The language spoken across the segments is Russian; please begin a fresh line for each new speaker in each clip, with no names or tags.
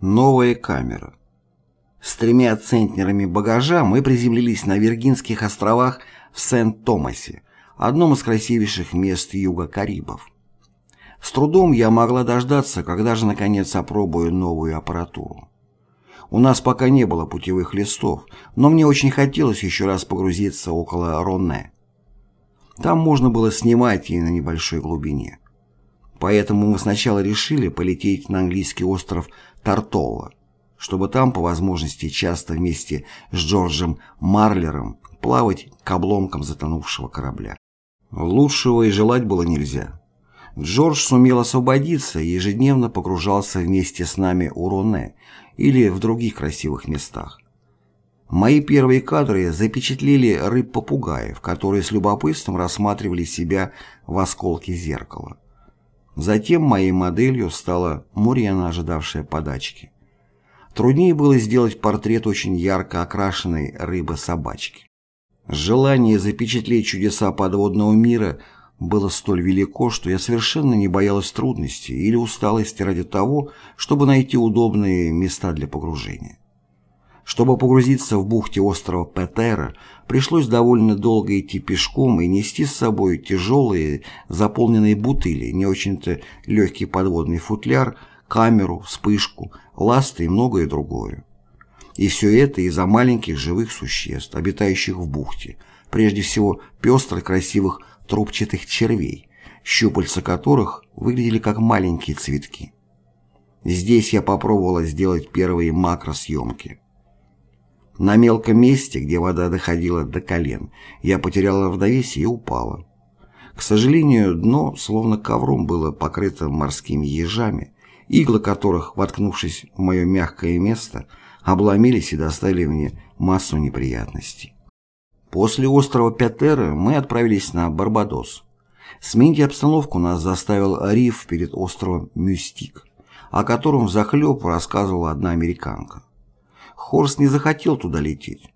Новая камера. С тремя центнерами багажа мы приземлились на Виргинских островах в Сент-Томасе, одном из красивейших мест юга Карибов. С трудом я могла дождаться, когда же наконец опробую новую аппаратуру. У нас пока не было путевых листов, но мне очень хотелось еще раз погрузиться около Ронне. Там можно было снимать и на небольшой глубине. Поэтому мы сначала решили полететь на английский остров Тартолла, чтобы там, по возможности, часто вместе с Джорджем Марлером плавать к обломкам затонувшего корабля. Лучшего и желать было нельзя. Джордж сумел освободиться и ежедневно погружался вместе с нами у Роне или в других красивых местах. Мои первые кадры запечатлели рыб-попугаев, которые с любопытством рассматривали себя в осколке зеркала. Затем моей моделью стала Мурена, ожидавшая подачки. Труднее было сделать портрет очень ярко окрашенной рыбы-собачки. Желание запечатлеть чудеса подводного мира было столь велико, что я совершенно не боялась трудностей или усталости ради того, чтобы найти удобные места для погружения. Чтобы погрузиться в бухте острова Петера, пришлось довольно долго идти пешком и нести с собой тяжелые, заполненные бутыли, не очень-то легкий подводный футляр, камеру, вспышку, ласты и многое другое. И все это из-за маленьких живых существ, обитающих в бухте, прежде всего пестрых красивых трубчатых червей, щупальца которых выглядели как маленькие цветки. Здесь я попробовала сделать первые макросъемки. На мелком месте, где вода доходила до колен, я потеряла равновесие и упала. К сожалению, дно словно ковром было покрыто морскими ежами, иглы которых, воткнувшись в мое мягкое место, обломились и доставили мне массу неприятностей. После острова Пятера мы отправились на Барбадос. Сменить обстановку нас заставил риф перед островом Мюстик, о котором взахлеб рассказывала одна американка. Хорст не захотел туда лететь.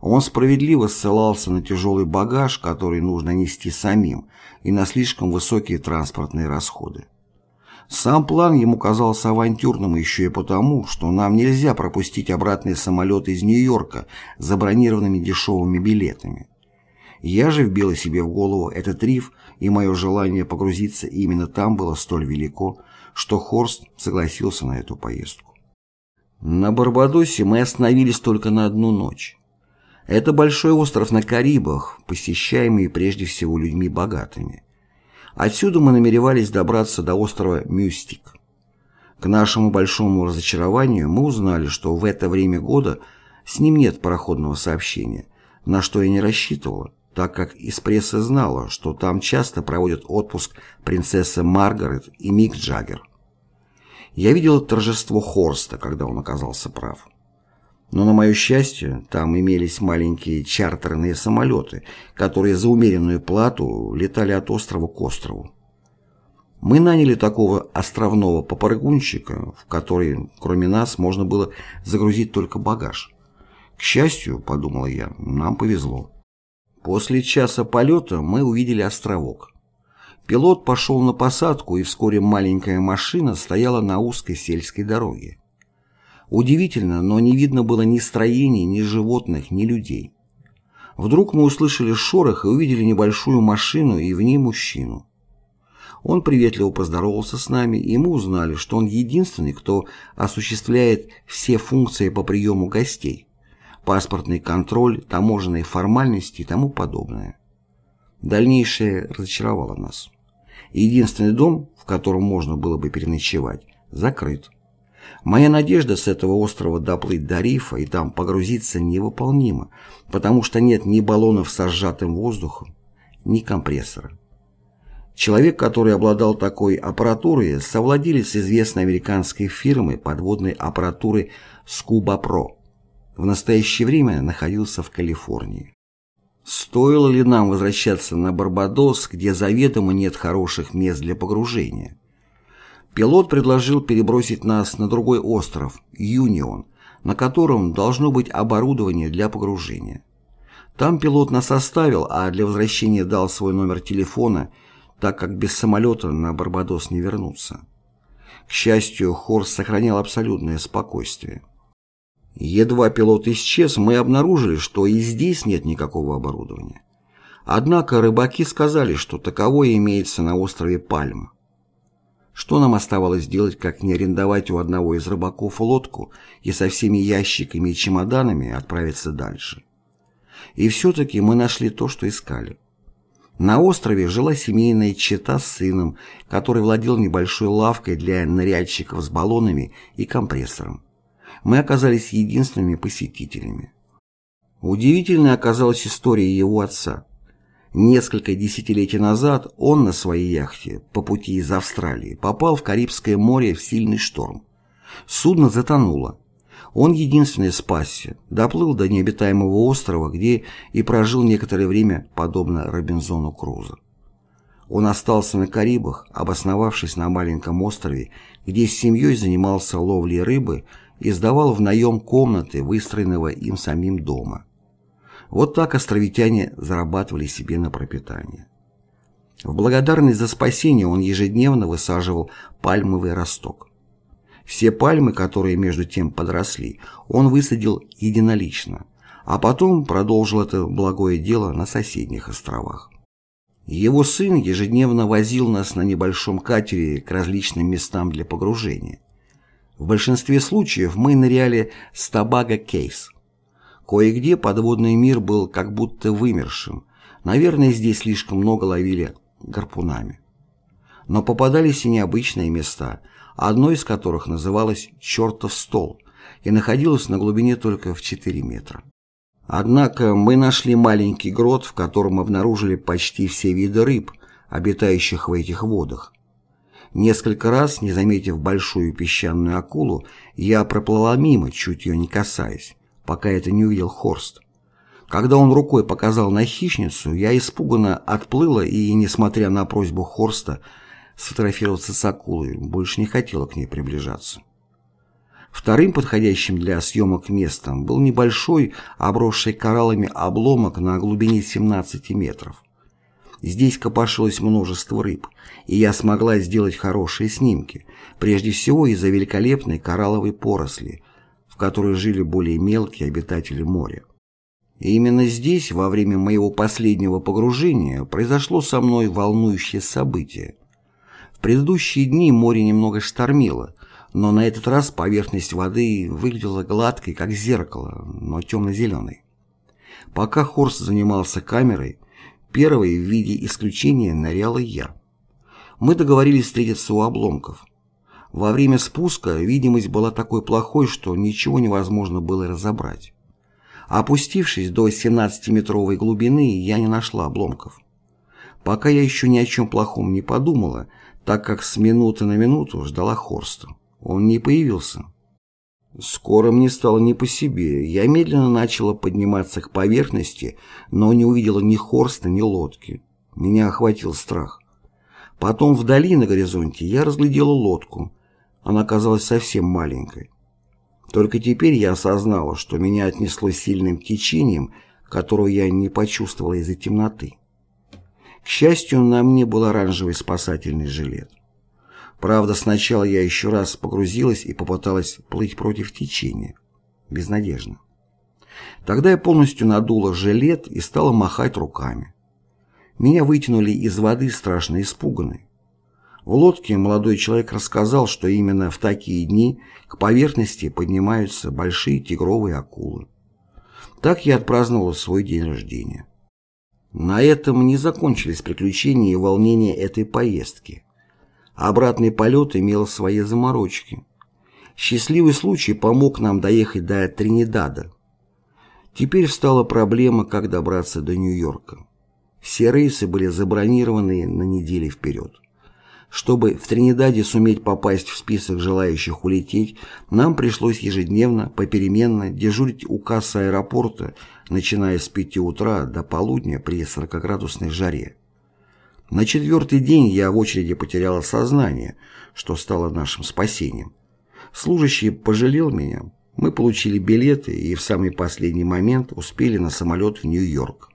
Он справедливо ссылался на тяжелый багаж, который нужно нести самим, и на слишком высокие транспортные расходы. Сам план ему казался авантюрным еще и потому, что нам нельзя пропустить обратный самолет из Нью-Йорка забронированными дешевыми билетами. Я же вбила себе в голову этот риф, и мое желание погрузиться именно там было столь велико, что Хорст согласился на эту поездку. На Барбадосе мы остановились только на одну ночь. Это большой остров на Карибах, посещаемый прежде всего людьми богатыми. Отсюда мы намеревались добраться до острова Мюстик. К нашему большому разочарованию мы узнали, что в это время года с ним нет пароходного сообщения, на что я не рассчитывала, так как из прессы знала, что там часто проводят отпуск принцесса Маргарет и Мик Джаггер. Я видел торжество Хорста, когда он оказался прав. Но, на мое счастье, там имелись маленькие чартерные самолеты, которые за умеренную плату летали от острова к острову. Мы наняли такого островного попрыгунчика, в который, кроме нас, можно было загрузить только багаж. К счастью, подумала я, нам повезло. После часа полета мы увидели островок. Пилот пошел на посадку, и вскоре маленькая машина стояла на узкой сельской дороге. Удивительно, но не видно было ни строений, ни животных, ни людей. Вдруг мы услышали шорох и увидели небольшую машину и в ней мужчину. Он приветливо поздоровался с нами, и мы узнали, что он единственный, кто осуществляет все функции по приему гостей, паспортный контроль, таможенные формальности и тому подобное. Дальнейшее разочаровало нас. Единственный дом, в котором можно было бы переночевать, закрыт. Моя надежда с этого острова доплыть до рифа и там погрузиться невыполнима, потому что нет ни баллонов со сжатым воздухом, ни компрессора. Человек, который обладал такой аппаратурой, совладелец известной американской фирмы подводной аппаратуры Scuba Pro, в настоящее время находился в Калифорнии. Стоило ли нам возвращаться на Барбадос, где заведомо нет хороших мест для погружения? Пилот предложил перебросить нас на другой остров, Юнион, на котором должно быть оборудование для погружения. Там пилот нас оставил, а для возвращения дал свой номер телефона, так как без самолета на Барбадос не вернуться. К счастью, Хорст сохранял абсолютное спокойствие. Едва пилот исчез, мы обнаружили, что и здесь нет никакого оборудования. Однако рыбаки сказали, что таковое имеется на острове Пальм. Что нам оставалось делать, как не арендовать у одного из рыбаков лодку и со всеми ящиками и чемоданами отправиться дальше? И все-таки мы нашли то, что искали. На острове жила семейная чета с сыном, который владел небольшой лавкой для ныряльщиков с баллонами и компрессором. Мы оказались единственными посетителями. Удивительной оказалась история его отца. Несколько десятилетий назад он на своей яхте по пути из Австралии попал в Карибское море в сильный шторм. Судно затонуло. Он единственный спасся, доплыл до необитаемого острова, где и прожил некоторое время, подобно Робинзону Крузо. Он остался на Карибах, обосновавшись на маленьком острове, где с семьей занимался ловлей рыбы и сдавал в наем комнаты, выстроенного им самим дома. Вот так островитяне зарабатывали себе на пропитание. В благодарность за спасение он ежедневно высаживал пальмовый росток. Все пальмы, которые между тем подросли, он высадил единолично, а потом продолжил это благое дело на соседних островах. Его сын ежедневно возил нас на небольшом катере к различным местам для погружения. В большинстве случаев мы ныряли с Табага-Кейс – Кое-где подводный мир был как будто вымершим. Наверное, здесь слишком много ловили гарпунами. Но попадались и необычные места, одно из которых называлось «Чертов стол» и находилось на глубине только в 4 метра. Однако мы нашли маленький грот, в котором обнаружили почти все виды рыб, обитающих в этих водах. Несколько раз, не заметив большую песчаную акулу, я проплыла мимо, чуть ее не касаясь пока это не увидел Хорст. Когда он рукой показал на хищницу, я испуганно отплыла и, несмотря на просьбу Хорста сфотографироваться с акулой, больше не хотела к ней приближаться. Вторым подходящим для съемок местом был небольшой, обросший кораллами обломок на глубине 17 метров. Здесь копошилось множество рыб, и я смогла сделать хорошие снимки, прежде всего из-за великолепной коралловой поросли, которой жили более мелкие обитатели моря. И именно здесь, во время моего последнего погружения, произошло со мной волнующее событие. В предыдущие дни море немного штормило, но на этот раз поверхность воды выглядела гладкой, как зеркало, но темно-зеленой. Пока Хорст занимался камерой, первой в виде исключения ныряла я. Мы договорились встретиться у обломков. Во время спуска видимость была такой плохой, что ничего невозможно было разобрать. Опустившись до 17-метровой глубины, я не нашла обломков. Пока я еще ни о чем плохом не подумала, так как с минуты на минуту ждала Хорста. Он не появился. Скоро мне стало не по себе. Я медленно начала подниматься к поверхности, но не увидела ни Хорста, ни лодки. Меня охватил страх. Потом вдали на горизонте я разглядела лодку. Она казалась совсем маленькой. Только теперь я осознала, что меня отнесло сильным течением, которого я не почувствовала из-за темноты. К счастью, на мне был оранжевый спасательный жилет. Правда, сначала я еще раз погрузилась и попыталась плыть против течения. Безнадежно. Тогда я полностью надула жилет и стала махать руками. Меня вытянули из воды страшно испуганной. В лодке молодой человек рассказал, что именно в такие дни к поверхности поднимаются большие тигровые акулы. Так я отпраздновал свой день рождения. На этом не закончились приключения и волнения этой поездки. Обратный полет имел свои заморочки. Счастливый случай помог нам доехать до Тринидада. Теперь встала проблема, как добраться до Нью-Йорка. Все рейсы были забронированы на недели вперед. Чтобы в Тринидаде суметь попасть в список желающих улететь, нам пришлось ежедневно, попеременно дежурить у кассы аэропорта, начиная с 5 утра до полудня при 40-градусной жаре. На четвертый день я в очереди потеряла сознание, что стало нашим спасением. Служащий пожалел меня. Мы получили билеты и в самый последний момент успели на самолет в Нью-Йорк.